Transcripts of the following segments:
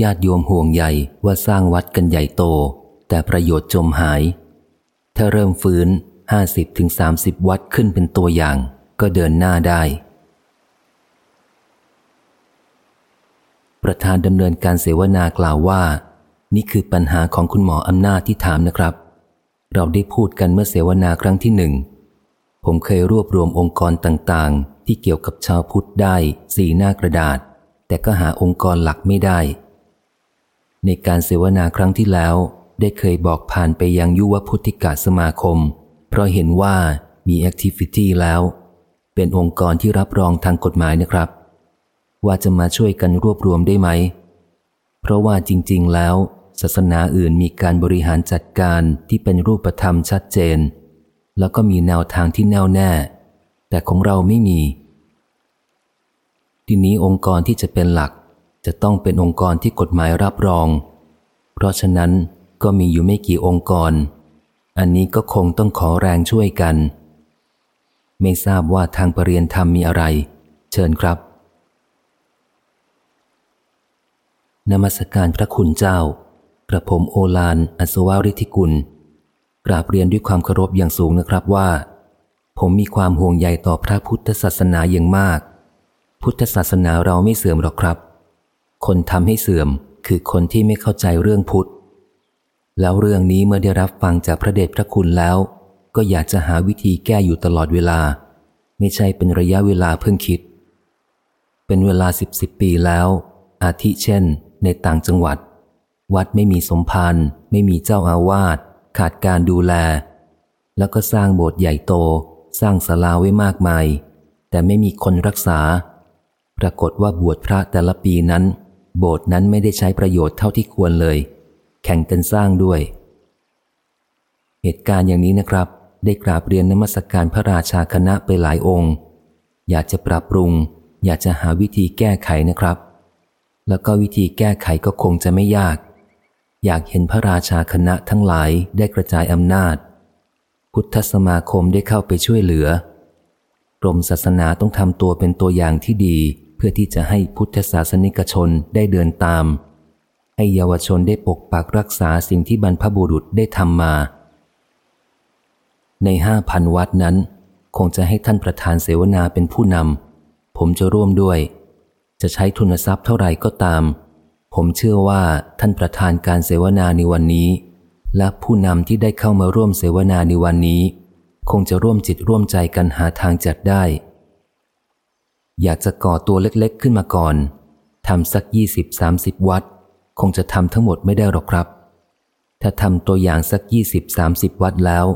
ญาติโยมห่วงใหญ่ว่าสร้างวัดกันใหญ่โต แต่ประโยชน์จมหาย ถ้าเริ่มฟื้นห้าสิบถึงสามสิบวัดขึ้นเป็นตัวอย่าง ก็เดินหน้าได้ ประธานดำเนินการเสวนากล่าวว่า นี่คือปัญหาของคุณหมออำนาจที่ถามนะครับ เราได้พูดกันเมื่อเสวนาครั้งที่หนึ่ง ผมเคยรวบรวมองค์กรต่างๆ ที่เกี่ยวกับชาวพุทธได้สี่หน้ากระดาษ แต่ก็หาองค์กรหลักไม่ได้ ในการเสวนาครั้งที่แล้ว ได้เคยบอกผ่านไปยังยุวพุทธิกาสมาคม เพราะเห็นว่ามีแอคทิวิตี้แล้ว เป็นองค์กรที่รับรองทางกฎหมายนะครับ ว่าจะมาช่วยกันรวบรวมได้ไหม เพราะว่าจริง ๆ แล้ว ศาสนาอื่นมีการบริหารจัดการที่เป็นรูปธรรมชัดเจน แล้วก็มีแนวทางที่แน่วแน่ แต่ของเราไม่มี ทีนี้องค์กรที่จะเป็นหลัก จะต้องเป็นองค์กรที่กฎหมายรับรอง เพราะฉะนั้นก็มีอยู่ไม่กี่องค์กร อันนี้ก็คงต้องขอแรงช่วยกัน ไม่ทราบว่าทางปรริยนธรรมมีอะไร เชิญครับ นมัสการพระคุณเจ้า กระผมโอลานอัศวาริธิกุล กราบเรียนด้วยความเคารพอย่างสูงนะครับว่า ผมมีความห่วงใยต่อพระพุทธศาสนาอย่างมาก พุทธศาสนาเราไม่เสื่อมหรอกครับ คนทำให้เสื่อมคือคนที่ไม่เข้าใจเรื่องพุทธ แล้วเรื่องนี้เมื่อได้รับฟังจากพระเดชพระคุณแล้ว ก็อยากจะหาวิธีแก้อยู่ตลอดเวลา ไม่ใช่เป็นระยะเวลาเพิ่งคิด เป็นเวลาสิบสิบปีแล้ว อาทิเช่น ในต่างจังหวัด วัดไม่มีสมภารไม่มีเจ้าอาวาสขาดการดูแล แล้วก็สร้างโบสถ์ใหญ่โต สร้างศาลาไว้มากมาย แต่ไม่มีคนรักษา ปรากฏว่าบวชพระแต่ละปีนั้น โบสถ์นั้นไม่ได้ใช้ประโยชน์เท่าที่ควรเลย แข่งกันสร้างด้วย เหตุการณ์อย่างนี้นะครับ ได้กราบเรียนนมัสกการพระราชาคณะไปหลายองค์ อยากจะปรับปรุง อยากจะหาวิธีแก้ไขนะครับ แล้วก็วิธีแก้ไขก็คงจะไม่ยาก อยากเห็นพระราชาคณะทั้งหลายได้กระจายอำนาจ พุทธสมาคมได้เข้าไปช่วยเหลือกรมศาสนาต้องทำตัวเป็นตัวอย่างที่ดี พื่อที่จะให้พุทธศาสนิกชนได้เดินตาม ให้เยาวชนได้ปกปักรักษาสิ่งที่บรรพบุรุษได้ทำมา ในห้าพันวัดนั้น คงจะให้ท่านประธานเสวนาเป็นผู้นำผมจะร่วมด้วย จะใช้ทุนทรัพย์เท่าไหร่ก็ตาม ผมเชื่อว่าท่านประธานการเสวนาในวันนี้ และผู้นำที่ได้เข้ามาร่วมเสวนาในวันนี้ คงจะร่วมจิตร่วมใจกันหาทางจัดได้ อยากจะก่อตัวเล็กๆขึ้นมาก่อนทำสักยี่สิบสามสิบวัด คงจะทำทั้งหมดไม่ได้หรอกครับ ถ้าทำตัวอย่างสักยี่สิบสามสิบวัดแล้ว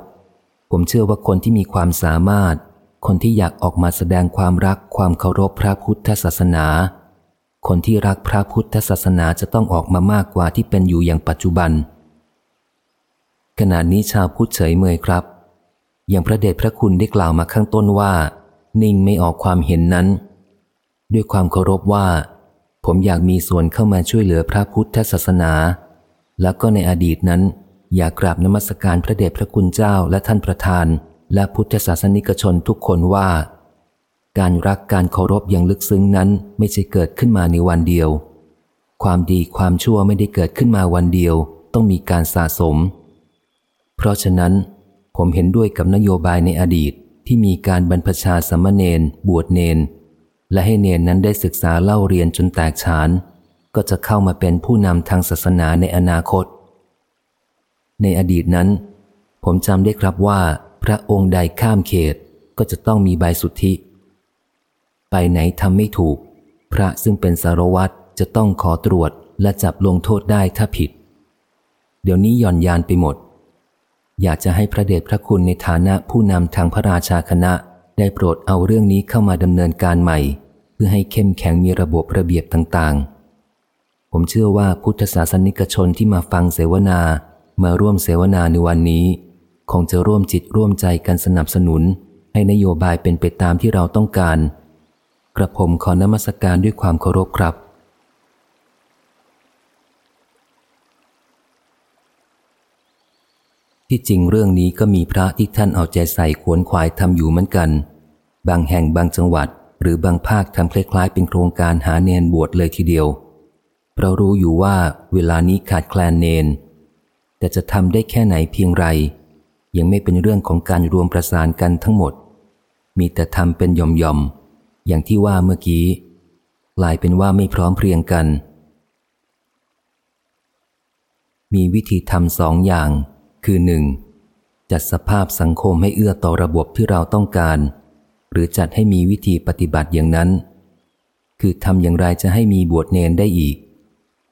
ผมเชื่อว่าคนที่มีความสามารถ คนที่อยากออกมาแสดงความรักความเคารพพระพุทธศาสนา คนที่รักพระพุทธศาสนาจะต้องออกมามากกว่าที่เป็นอยู่อย่างปัจจุบัน ขณะนี้ชาวพุทธเฉยเมยครับ อย่างพระเดชพระคุณได้กล่าวมาข้างต้นว่า นิ่งไม่ออกความเห็นนั้น ด้วยความเคารพว่า ผมอยากมีส่วนเข้ามาช่วยเหลือพระพุทธศาสนา แล้วก็ในอดีตนั้น อยากกราบนมัสการพระเดชพระคุณเจ้าและท่านประธาน และพุทธศาสนิกชนทุกคนว่า การรักการเคารพอย่างลึกซึ้งนั้นไม่ใช่เกิดขึ้นมาในวันเดียว ความดีความชั่วไม่ได้เกิดขึ้นมาวันเดียว ต้องมีการสะสม เพราะฉะนั้น ผมเห็นด้วยกับนโยบายในอดีตที่มีการบรรพชาสมณเณรบวชเนน และให้เนนนั้นได้ศึกษาเล่าเรียนจนแตกฉาน ก็จะเข้ามาเป็นผู้นำทางศาสนาในอนาคต ในอดีตนั้น ผมจำได้ครับว่า พระองค์ใดข้ามเขตก็จะต้องมีใบสุทธิ ไปไหนทำไม่ถูก พระซึ่งเป็นสารวัตรจะต้องขอตรวจและจับลงโทษได้ถ้าผิด เดี๋ยวนี้หย่อนยานไปหมด อยากจะให้พระเดชพระคุณในฐานะผู้นำทางพระราชาคณะได้โปรดเอาเรื่องนี้เข้ามาดำเนินการใหม่ เพื่อให้เข้มแข็งมีระบบระเบียบต่างๆ ผมเชื่อว่าพุทธศาสนิกชนที่มาฟังเสวนามาร่วมเสวนาในวันนี้ คงจะร่วมจิตร่วมใจกันสนับสนุน ให้นโยบายเป็นไปตามที่เราต้องการ กระผมขอนมัสการด้วยความเคารพครับที่จริงเรื่องนี้ก็มีพระที่ท่านเอาใจใส่ขวนขวายทำอยู่เหมือนกัน บางแห่งบางจังหวัด หรือบางภาคทำคล้ายๆเป็นโครงการหาเนนบวชเลยทีเดียวเรารู้อยู่ว่าเวลานี้ขาดแคลนเนน แต่จะทำได้แค่ไหนเพียงไร ยังไม่เป็นเรื่องของการรวมประสานกันทั้งหมด มีแต่ทำเป็นย่อมๆอย่างที่ว่าเมื่อกี้กลายเป็นว่าไม่พร้อมเพรียงกัน มีวิธีทำสองอย่าง คือหนึ่งจัดสภาพสังคมให้เอื้อต่อระบบที่เราต้องการ หรือจัดให้มีวิธีปฏิบัติอย่างนั้น คือทำอย่างไรจะให้มีบวชเนนได้อีก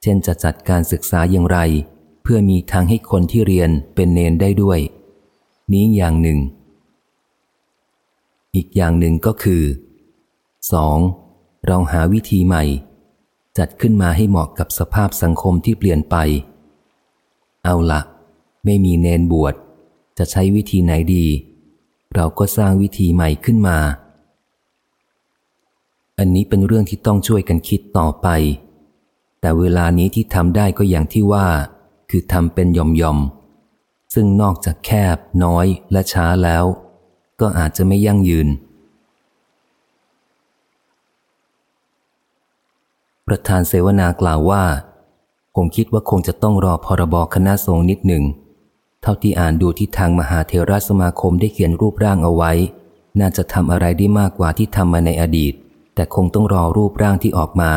เช่นจะจัดการศึกษาอย่างไร เพื่อมีทางให้คนที่เรียนเป็นเนนได้ด้วย นี้อย่างหนึ่ง อีกอย่างหนึ่งก็คือ 2. เราหาวิธีใหม่ จัดขึ้นมาให้เหมาะกับสภาพสังคมที่เปลี่ยนไป เอาละไม่มีเนนบวชจะใช้วิธีไหนดี เราก็สร้างวิธีใหม่ขึ้นมา อันนี้เป็นเรื่องที่ต้องช่วยกันคิดต่อไป แต่เวลานี้ที่ทำได้ก็อย่างที่ว่า คือทำเป็นยอมยอมซึ่งนอกจากแคบ น้อยและช้าแล้ว ก็อาจจะไม่ยั่งยืน ประธานเสวนากล่าวว่าคงคิดว่าคงจะต้องรอพรบคณะสงฆ์นิดหนึ่ง เท่าที่อ่านดูที่ทางมหาเทราสมาคมได้เขียนรูปร่างเอาไว้ น่าจะทำอะไรได้มากกว่าที่ทำมาในอดีต แต่คงต้องรอรูปร่างที่ออกมา